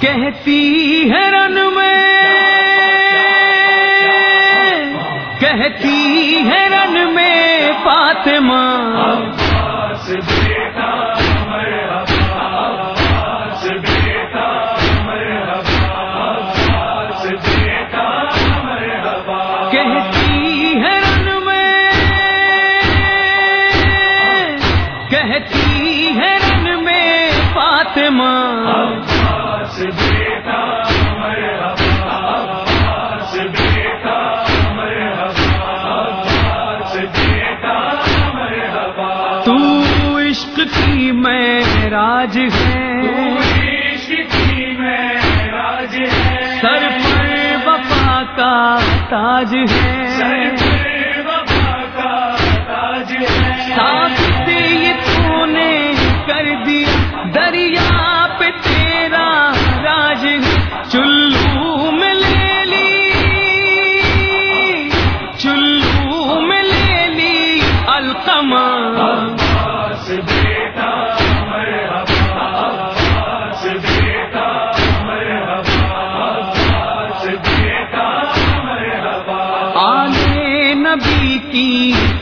کہتی ہے رن میں کہتی ہے رن میں فاطمہ۔ عشق کی میں راج ہے۔ سر پر وفا کا تاج ہے۔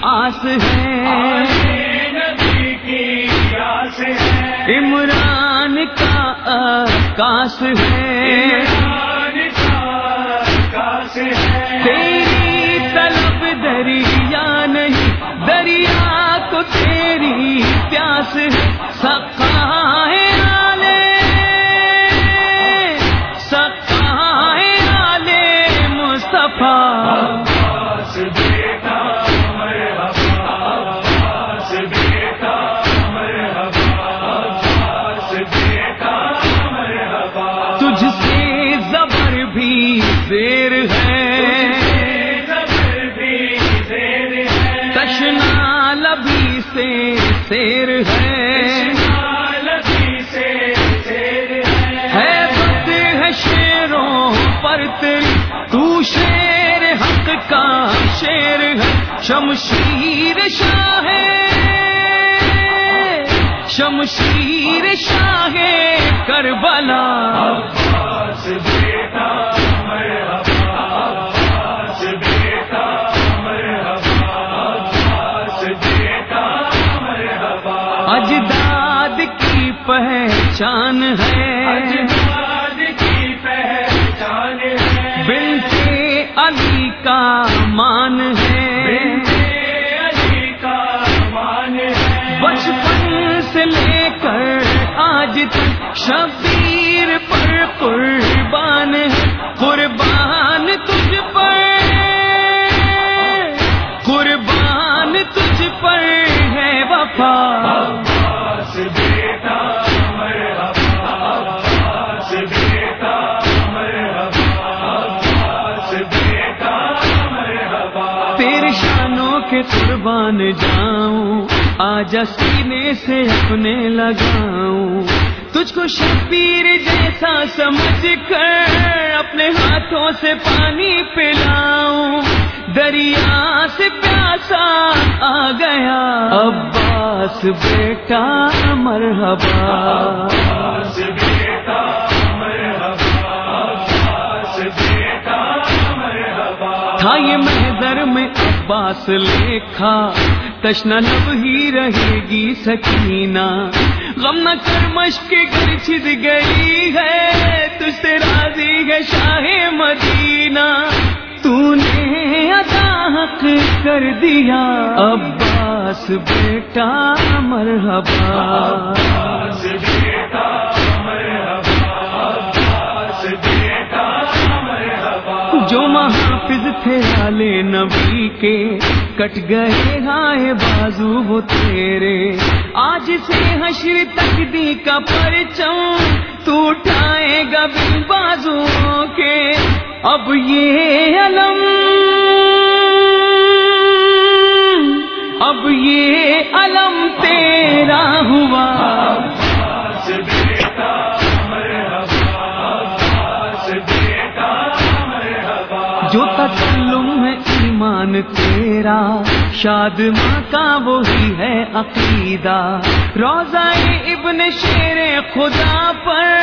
آس ہے۔ عمران کا آکاش ہے۔ تیری طلب دریا نہیں، دریا کو تیری پیاس ہے شیر ہے۔ ہے شیروں پر تیری، تو شیر حق کا شیر ہے۔ شمشیر شاہ شمشیر شاہ کربلا۔ پہچان ہے۔ بنتے علی کا مان ہے۔ بچپن سے لے کر آج تک شبیر پر قربان کے قربان جاؤں آج سینے سے اپنے لگاؤں۔ تجھ کو شبیر جیسا سمجھ کر اپنے ہاتھوں سے پانی پلاؤں۔ دریا سے پیاسا آ گیا۔ عباس بیٹا مرحبا۔ تھا یہ محضر میں عباس لکھا تشنا لب ہی رہے گی سکینہ۔ غم نہ کر مشق گھر چھد گئی ہے، تجھ سے راضی ہے شاہ مدینہ۔ تو نے ادا حق کر دیا۔ عباس بیٹا مرحبا۔ جو تھے آلے نبی کے کٹ گئے ہائے بازو وہ تیرے۔ آج سے حشر تک دی کا پرچم تو اٹھائے گا بازو کے۔ اب یہ علم اب یہ علم تیرا ہوا۔ ایمان تیرا، شاد ماں کا وہی ہے عقیدہ۔ روزہ ابن شیر خدا پر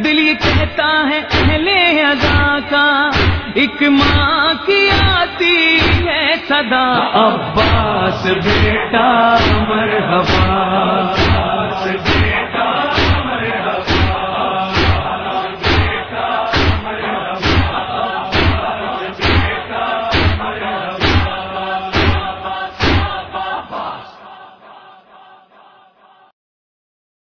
دل یہ کہتا ہے اہل ادا کا۔ ایک ماں کی آتی ہے صدا۔ عباس بیٹا مرحبا۔